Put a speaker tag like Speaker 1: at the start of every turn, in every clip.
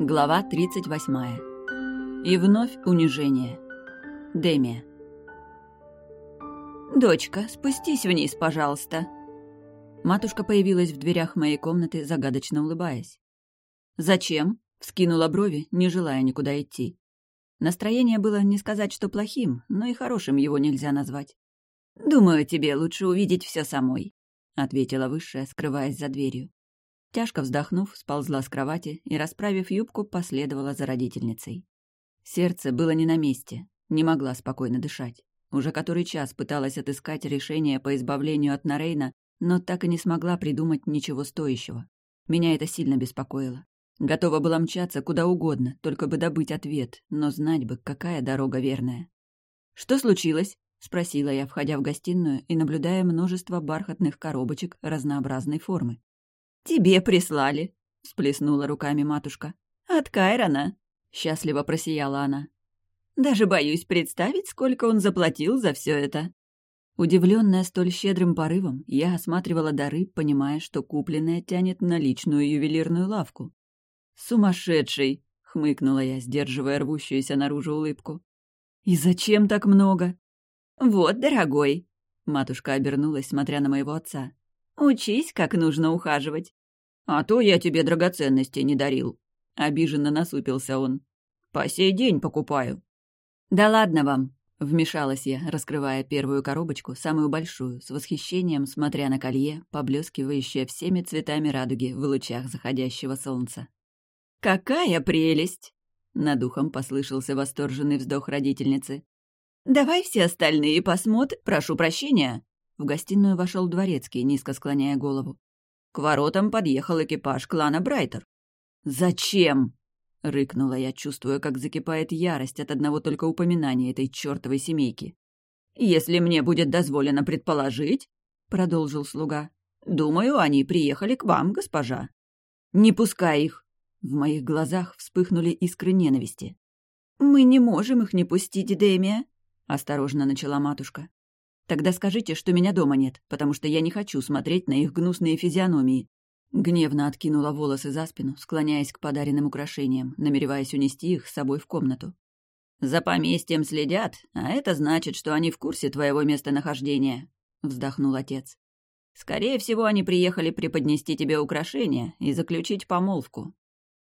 Speaker 1: Глава 38. И вновь унижение. Демия. «Дочка, спустись вниз, пожалуйста». Матушка появилась в дверях моей комнаты, загадочно улыбаясь. «Зачем?» — вскинула брови, не желая никуда идти. Настроение было не сказать, что плохим, но и хорошим его нельзя назвать. «Думаю, тебе лучше увидеть все самой», — ответила высшая, скрываясь за дверью. Тяжко вздохнув, сползла с кровати и, расправив юбку, последовала за родительницей. Сердце было не на месте, не могла спокойно дышать. Уже который час пыталась отыскать решение по избавлению от Нарейна, но так и не смогла придумать ничего стоящего. Меня это сильно беспокоило. Готова была мчаться куда угодно, только бы добыть ответ, но знать бы, какая дорога верная. «Что случилось?» — спросила я, входя в гостиную и наблюдая множество бархатных коробочек разнообразной формы. «Тебе прислали», — всплеснула руками матушка. «От Кайрона», — счастливо просияла она. «Даже боюсь представить, сколько он заплатил за все это». Удивленная столь щедрым порывом, я осматривала дары, понимая, что купленное тянет на личную ювелирную лавку. «Сумасшедший!» — хмыкнула я, сдерживая рвущуюся наружу улыбку. «И зачем так много?» «Вот, дорогой!» — матушка обернулась, смотря на моего отца. Учись, как нужно ухаживать. А то я тебе драгоценности не дарил. Обиженно насупился он. По сей день покупаю. Да ладно вам, вмешалась я, раскрывая первую коробочку, самую большую, с восхищением смотря на колье, поблескивающее всеми цветами радуги в лучах заходящего солнца. «Какая прелесть!» — над ухом послышался восторженный вздох родительницы. «Давай все остальные посмотрим. Прошу прощения!» В гостиную вошел дворецкий, низко склоняя голову. К воротам подъехал экипаж клана Брайтер. «Зачем?» — рыкнула я, чувствуя, как закипает ярость от одного только упоминания этой чертовой семейки. «Если мне будет дозволено предположить», — продолжил слуга, — «думаю, они приехали к вам, госпожа». «Не пускай их!» В моих глазах вспыхнули искры ненависти. «Мы не можем их не пустить, Демия», — осторожно начала матушка. Тогда скажите, что меня дома нет, потому что я не хочу смотреть на их гнусные физиономии». Гневно откинула волосы за спину, склоняясь к подаренным украшениям, намереваясь унести их с собой в комнату. «За поместьем следят, а это значит, что они в курсе твоего местонахождения», — вздохнул отец. «Скорее всего, они приехали преподнести тебе украшения и заключить помолвку».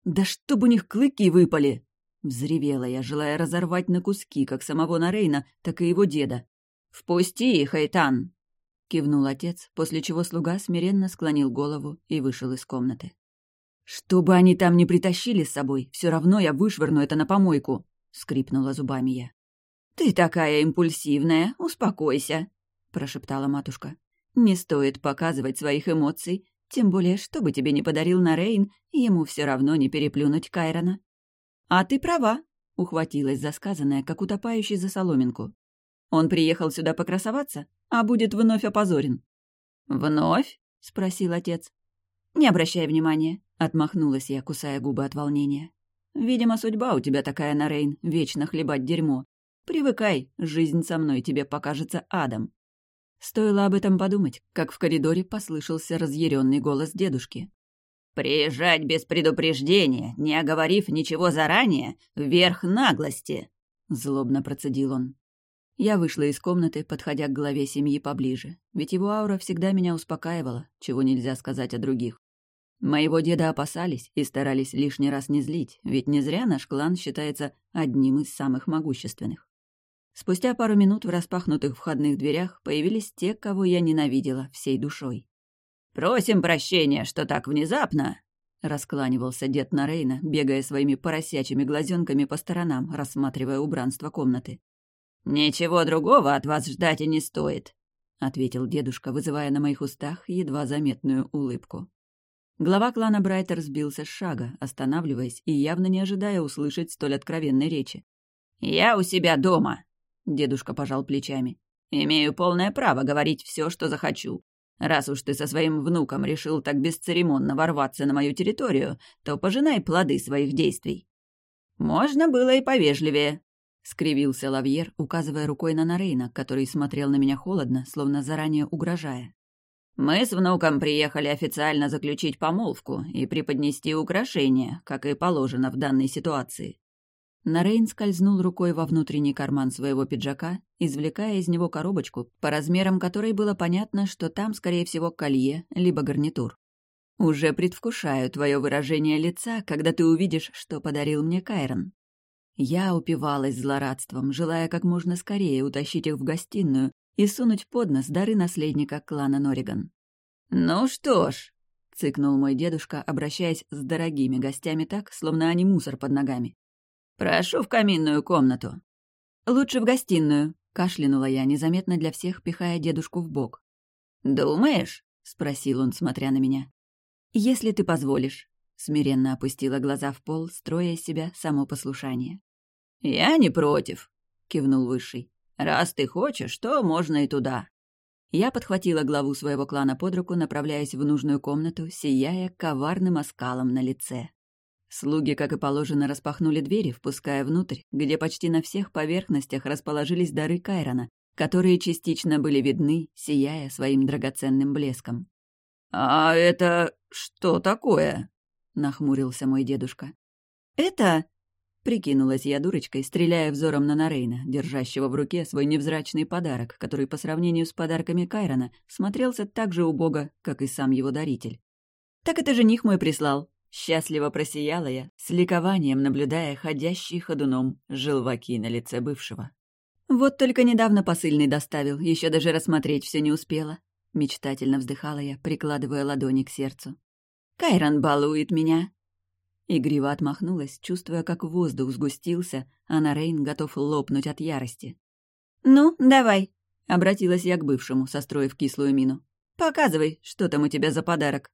Speaker 1: «Да чтоб у них клыки выпали!» — взревела я, желая разорвать на куски как самого Нарейна, так и его деда. «Впусти их, Эйтан!» — кивнул отец, после чего слуга смиренно склонил голову и вышел из комнаты. «Что бы они там ни притащили с собой, все равно я вышвырну это на помойку!» — скрипнула зубами я. «Ты такая импульсивная, успокойся!» — прошептала матушка. «Не стоит показывать своих эмоций, тем более, что бы тебе не подарил Нарейн, ему все равно не переплюнуть Кайрона». «А ты права», — ухватилась за сказанное, как утопающий за соломинку. Он приехал сюда покрасоваться, а будет вновь опозорен». «Вновь?» — спросил отец. «Не обращай внимания», — отмахнулась я, кусая губы от волнения. «Видимо, судьба у тебя такая, Нарейн, вечно хлебать дерьмо. Привыкай, жизнь со мной тебе покажется адом». Стоило об этом подумать, как в коридоре послышался разъяренный голос дедушки. «Приезжать без предупреждения, не оговорив ничего заранее, вверх наглости!» — злобно процедил он. Я вышла из комнаты, подходя к главе семьи поближе, ведь его аура всегда меня успокаивала, чего нельзя сказать о других. Моего деда опасались и старались лишний раз не злить, ведь не зря наш клан считается одним из самых могущественных. Спустя пару минут в распахнутых входных дверях появились те, кого я ненавидела всей душой. «Просим прощения, что так внезапно!» — раскланивался дед Нарейна, бегая своими поросячьими глазенками по сторонам, рассматривая убранство комнаты. «Ничего другого от вас ждать и не стоит», — ответил дедушка, вызывая на моих устах едва заметную улыбку. Глава клана Брайтер сбился с шага, останавливаясь и явно не ожидая услышать столь откровенной речи. «Я у себя дома», — дедушка пожал плечами. «Имею полное право говорить все, что захочу. Раз уж ты со своим внуком решил так бесцеремонно ворваться на мою территорию, то пожинай плоды своих действий». «Можно было и повежливее», — скривился Лавьер, указывая рукой на Нарейна, который смотрел на меня холодно, словно заранее угрожая. Мы с внуком приехали официально заключить помолвку и преподнести украшения, как и положено в данной ситуации». Нарейн скользнул рукой во внутренний карман своего пиджака, извлекая из него коробочку, по размерам которой было понятно, что там, скорее всего, колье, либо гарнитур. «Уже предвкушаю твое выражение лица, когда ты увидишь, что подарил мне Кайрон». Я упивалась злорадством, желая как можно скорее утащить их в гостиную и сунуть под нос дары наследника клана Нориган. «Ну что ж», — цыкнул мой дедушка, обращаясь с дорогими гостями так, словно они мусор под ногами. «Прошу в каминную комнату». «Лучше в гостиную», — кашлянула я, незаметно для всех, пихая дедушку в бок. «Думаешь?» — спросил он, смотря на меня. «Если ты позволишь», — смиренно опустила глаза в пол, строя из себя само послушание. «Я не против», — кивнул Высший. «Раз ты хочешь, то можно и туда». Я подхватила главу своего клана под руку, направляясь в нужную комнату, сияя коварным оскалом на лице. Слуги, как и положено, распахнули двери, впуская внутрь, где почти на всех поверхностях расположились дары Кайрона, которые частично были видны, сияя своим драгоценным блеском. «А это что такое?» — нахмурился мой дедушка. «Это...» — прикинулась я дурочкой, стреляя взором на Нарейна, держащего в руке свой невзрачный подарок, который по сравнению с подарками Кайрона смотрелся так же убого, как и сам его даритель. «Так это жених мой прислал», Счастливо просияла я, с ликованием наблюдая ходящий ходуном желваки на лице бывшего. Вот только недавно посыльный доставил, еще даже рассмотреть все не успела. Мечтательно вздыхала я, прикладывая ладони к сердцу. «Кайрон балует меня!» Игриво отмахнулась, чувствуя, как воздух сгустился, а Нарейн готов лопнуть от ярости. «Ну, давай!» — обратилась я к бывшему, состроив кислую мину. «Показывай, что там у тебя за подарок!»